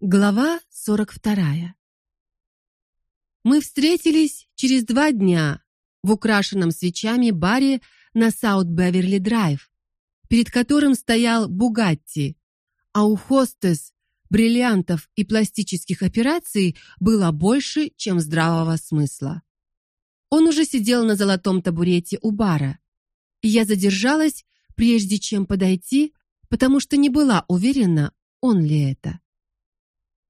Глава 42. Мы встретились через два дня в украшенном свечами баре на Саут-Беверли-драйв, перед которым стоял Бугатти, а у хостес бриллиантов и пластических операций было больше, чем здравого смысла. Он уже сидел на золотом табурете у бара, и я задержалась, прежде чем подойти, потому что не была уверена, он ли это.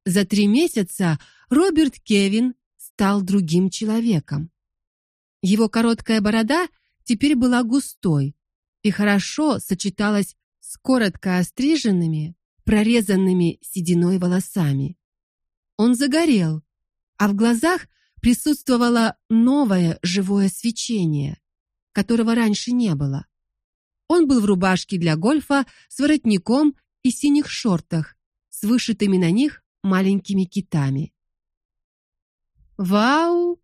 За три месяца Роберт Кевин стал другим человеком. Его короткая борода теперь была густой и хорошо сочеталась с коротко остриженными, прорезанными сединой волосами. Он загорел, а в глазах присутствовало новое живое свечение, которого раньше не было. Он был в рубашке для гольфа с воротником и синих шортах с вышитыми на них маленькими китами. Вау!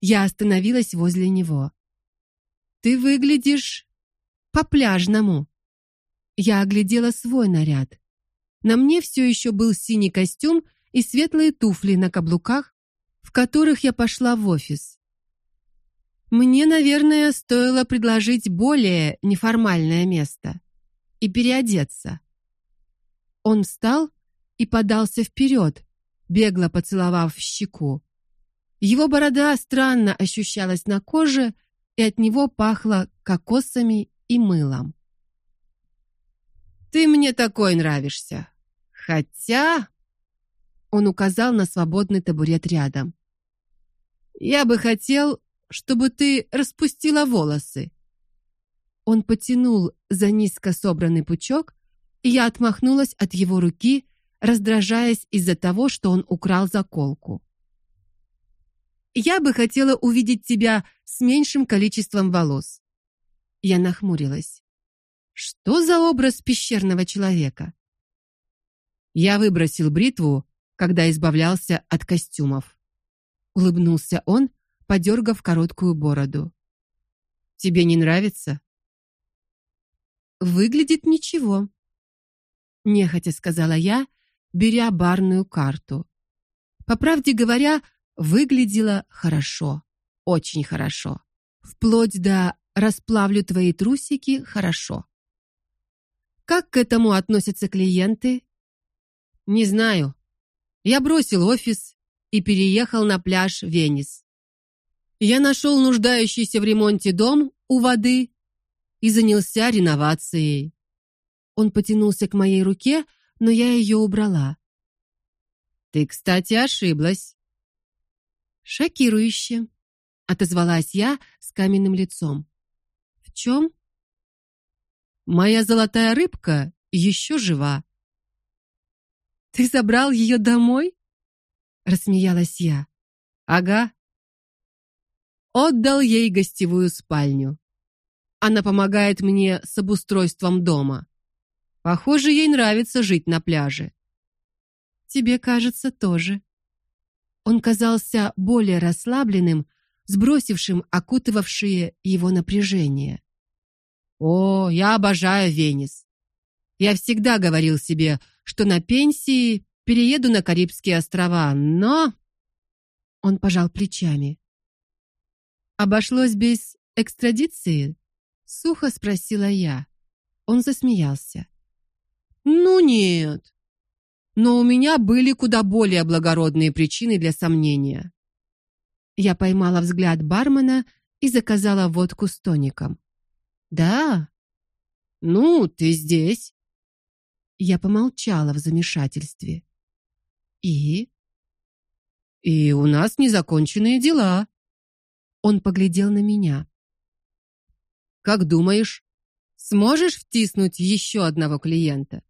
Я остановилась возле него. Ты выглядишь по-пляжному. Я оглядела свой наряд. На мне все еще был синий костюм и светлые туфли на каблуках, в которых я пошла в офис. Мне, наверное, стоило предложить более неформальное место и переодеться. Он встал и подался вперед, бегло поцеловав в щеку. Его борода странно ощущалась на коже, и от него пахло кокосами и мылом. Ты мне такой нравишься. Хотя он указал на свободный табурет рядом. Я бы хотел, чтобы ты распустила волосы. Он потянул за низко собранный пучок, и я отмахнулась от его руки, раздражаясь из-за того, что он украл заколку. Я бы хотела увидеть тебя с меньшим количеством волос. Я нахмурилась. Что за образ пещерного человека? Я выбросил бритву, когда избавлялся от костюмов. Улыбнулся он, подергав короткую бороду. Тебе не нравится? Выглядит ничего. Нехотя сказала я, беря барную карту. По правде говоря, выглядела хорошо, очень хорошо. Вплоть до расплавлю твои трусики хорошо. Как к этому относятся клиенты? Не знаю. Я бросил офис и переехал на пляж Венес. Я нашел нуждающийся в ремонте дом у воды и занялся реновацией. Он потянулся к моей руке, но я ее убрала. Ты, кстати, ошиблась. Шокирующе, отозвалась я с каменным лицом. В чем? Моя золотая рыбка еще жива. Ты забрал ее домой? рассмеялась я. Ага. Отдал ей гостевую спальню. Она помогает мне с обустройством дома. Похоже, ей нравится жить на пляже. Тебе кажется тоже. Он казался более расслабленным, сбросившим окутывавшее его напряжение. О, я обожаю Венес. Я всегда говорил себе, что на пенсии перееду на Карибские острова, но Он пожал плечами. Обошлось без экстрадиции? сухо спросила я. Он засмеялся. Ну нет. Но у меня были куда более благородные причины для сомнения. Я поймала взгляд бармена и заказала водку с тоником. Да. Ну, ты здесь. Я помолчала в замешательстве. И и у нас незаконченные дела. Он поглядел на меня. Как думаешь, сможешь втиснуть еще одного клиента?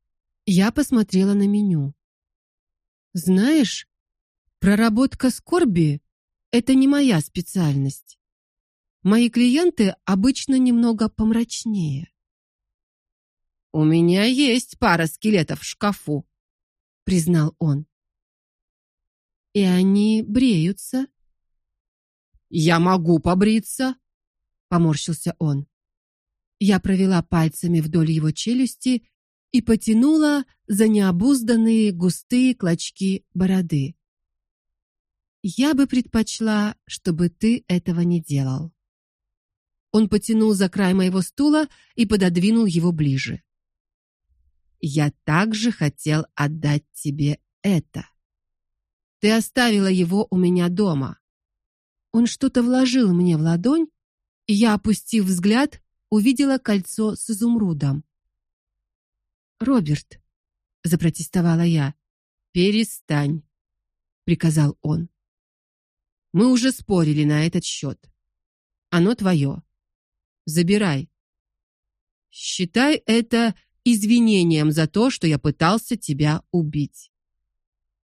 Я посмотрела на меню. Знаешь, проработка скорби это не моя специальность. Мои клиенты обычно немного помрачнее. У меня есть пара скелетов в шкафу, признал он. И они бреются. Я могу побриться, поморщился он. Я провела пальцами вдоль его челюсти и потянула за необузданные густые клочки бороды. Я бы предпочла, чтобы ты этого не делал. Он потянул за край моего стула и пододвинул его ближе. Я также хотел отдать тебе это. Ты оставила его у меня дома. Он что-то вложил мне в ладонь, и я, опустив взгляд, увидела кольцо с изумрудом. Роберт, запротестовала я. Перестань, приказал он. Мы уже спорили на этот счет. Оно твое. Забирай. Считай это извинением за то, что я пытался тебя убить.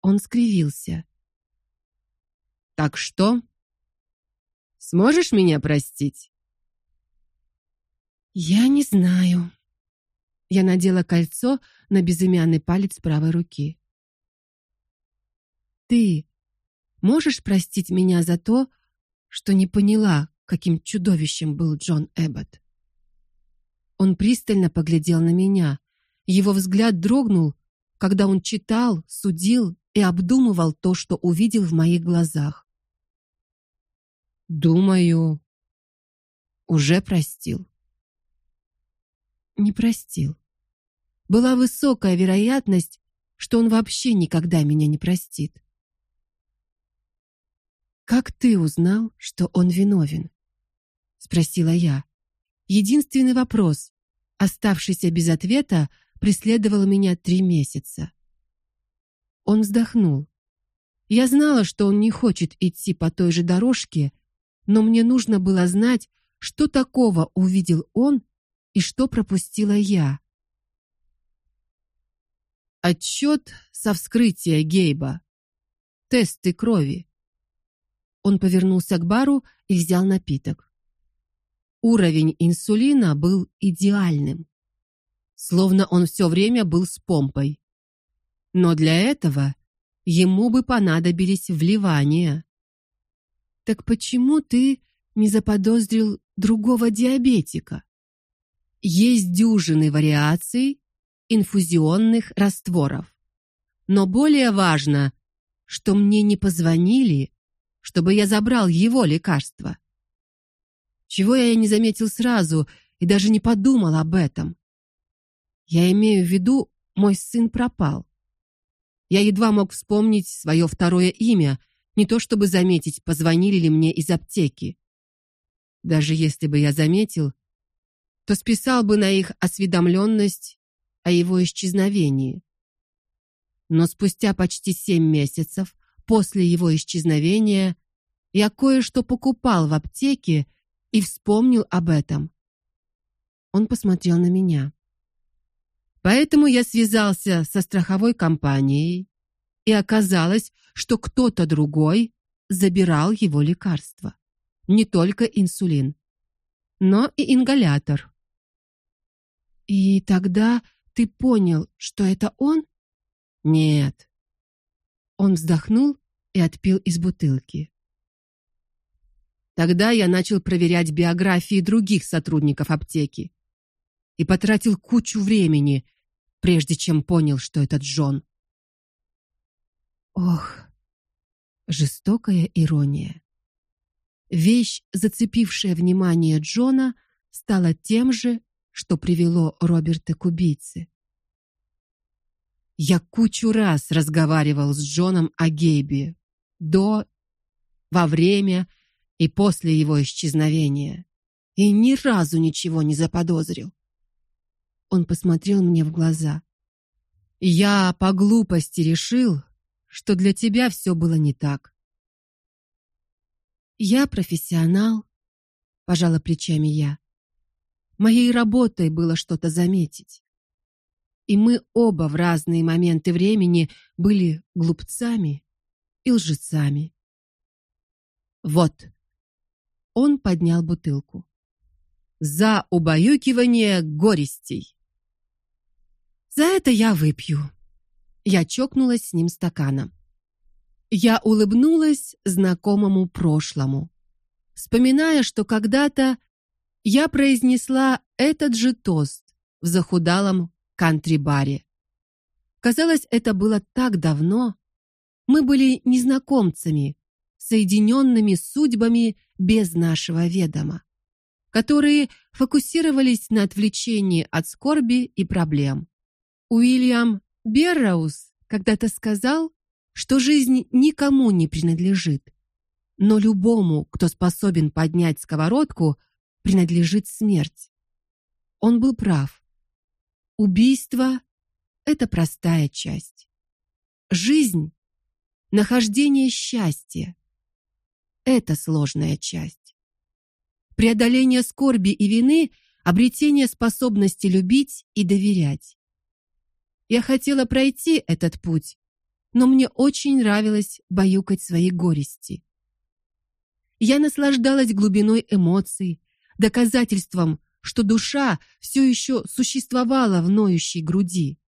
Он скривился. Так что? Сможешь меня простить? Я не знаю. Я надела кольцо на безымянный палец правой руки. Ты можешь простить меня за то, что не поняла, каким чудовищем был Джон Эббот? Он пристально поглядел на меня. Его взгляд дрогнул, когда он читал, судил и обдумывал то, что увидел в моих глазах. Думаю, уже простил. Не простил. Была высокая вероятность, что он вообще никогда меня не простит. Как ты узнал, что он виновен? спросила я. Единственный вопрос, оставшийся без ответа, преследовал меня три месяца. Он вздохнул. Я знала, что он не хочет идти по той же дорожке, но мне нужно было знать, что такого увидел он и что пропустила я. Отчет со вскрытия Гейба. Тесты крови. Он повернулся к бару и взял напиток. Уровень инсулина был идеальным, словно он все время был с помпой. Но для этого ему бы понадобились вливания. Так почему ты не заподозрил другого диабетика? Есть дюжины вариаций инфузионных растворов. Но более важно, что мне не позвонили чтобы я забрал его лекарство. Чего я не заметил сразу и даже не подумал об этом. Я имею в виду, мой сын пропал. Я едва мог вспомнить свое второе имя, не то чтобы заметить, позвонили ли мне из аптеки. Даже если бы я заметил, то списал бы на их осведомленность о его исчезновении. Но спустя почти семь месяцев После его исчезновения я кое-что покупал в аптеке и вспомнил об этом. Он посмотрел на меня. Поэтому я связался со страховой компанией, и оказалось, что кто-то другой забирал его лекарства. Не только инсулин, но и ингалятор. И тогда ты понял, что это он? Нет. Он вздохнул и отпил из бутылки. Тогда я начал проверять биографии других сотрудников аптеки и потратил кучу времени, прежде чем понял, что это Джон. Ох, жестокая ирония. Вещь, зацепившая внимание Джона, стала тем же, что привело Роберта к убийце. Я кучу раз разговаривал с Джоном о Гейбе, до, во время и после его исчезновения, и ни разу ничего не заподозрил. Он посмотрел мне в глаза. Я по глупости решил, что для тебя все было не так. Я профессионал, пожала плечами я. Моей работой было что-то заметить. И мы оба в разные моменты времени были глупцами и лжецами. Вот. Он поднял бутылку. За убаюкивание горестей. За это я выпью. Я чокнулась с ним стаканом. Я улыбнулась знакомому прошлому, вспоминая, что когда-то я произнесла этот же тост в захудалом кантри-баре. Казалось, это было так давно. Мы были незнакомцами, соединенными судьбами без нашего ведома, которые фокусировались на отвлечении от скорби и проблем. Уильям Берроуз когда-то сказал, что жизнь никому не принадлежит, но любому, кто способен поднять сковородку, принадлежит смерть. Он был прав. Убийство это простая часть. Жизнь нахождение счастья это сложная часть. Преодоление скорби и вины, обретение способности любить и доверять. Я хотела пройти этот путь, но мне очень нравилось баюкать свои горести. Я наслаждалась глубиной эмоций, доказательством, что душа все еще существовала в ноющей груди.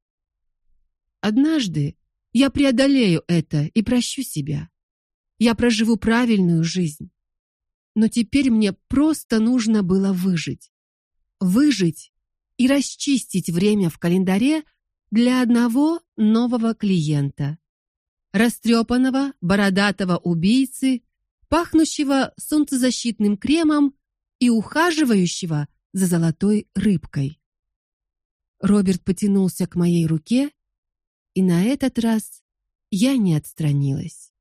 Однажды я преодолею это и прощу себя. Я проживу правильную жизнь. Но теперь мне просто нужно было выжить. Выжить и расчистить время в календаре для одного нового клиента. Растрепанного, бородатого убийцы, пахнущего солнцезащитным кремом и ухаживающего за золотой рыбкой. Роберт потянулся к моей руке, и на этот раз я не отстранилась.